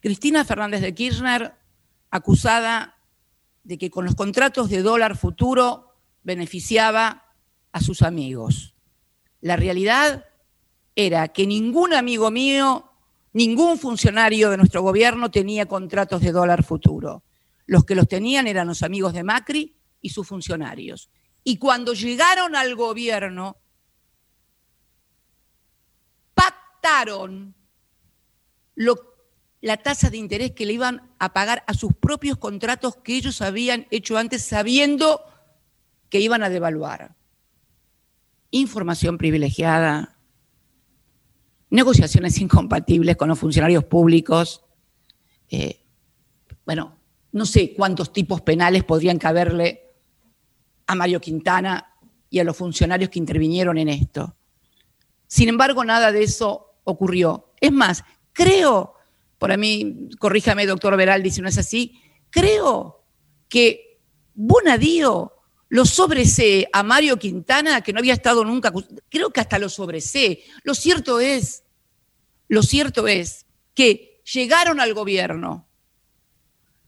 Cristina Fernández de Kirchner, acusada de que con los contratos de dólar futuro beneficiaba a sus amigos. La realidad era que ningún amigo mío, ningún funcionario de nuestro gobierno tenía contratos de dólar futuro. Los que los tenían eran los amigos de Macri y sus funcionarios. Y cuando llegaron al gobierno, pactaron la tasa de interés que le iban a pagar a sus propios contratos que ellos habían hecho antes sabiendo que iban a devaluar. Información privilegiada, negociaciones incompatibles con los funcionarios públicos. Eh, bueno, no sé cuántos tipos penales podrían caberle a Mario Quintana y a los funcionarios que intervinieron en esto. Sin embargo, nada de eso ocurrió. Es más, creo, por mí, corríjame, doctor Veraldi, si no es así, creo que Bonadío lo sobresee a Mario Quintana, que no había estado nunca, creo que hasta lo sobresee. Lo cierto es, lo cierto es que llegaron al gobierno,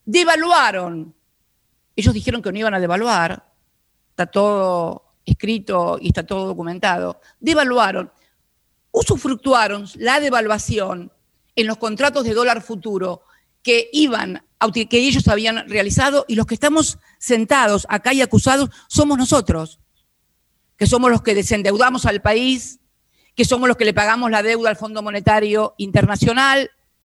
devaluaron, ellos dijeron que no iban a devaluar, está todo escrito y está todo documentado, devaluaron, usufructuaron la devaluación en los contratos de dólar futuro que iban que ellos habían realizado y los que estamos sentados acá y acusados somos nosotros, que somos los que desendeudamos al país, que somos los que le pagamos la deuda al Fondo Monetario Internacional,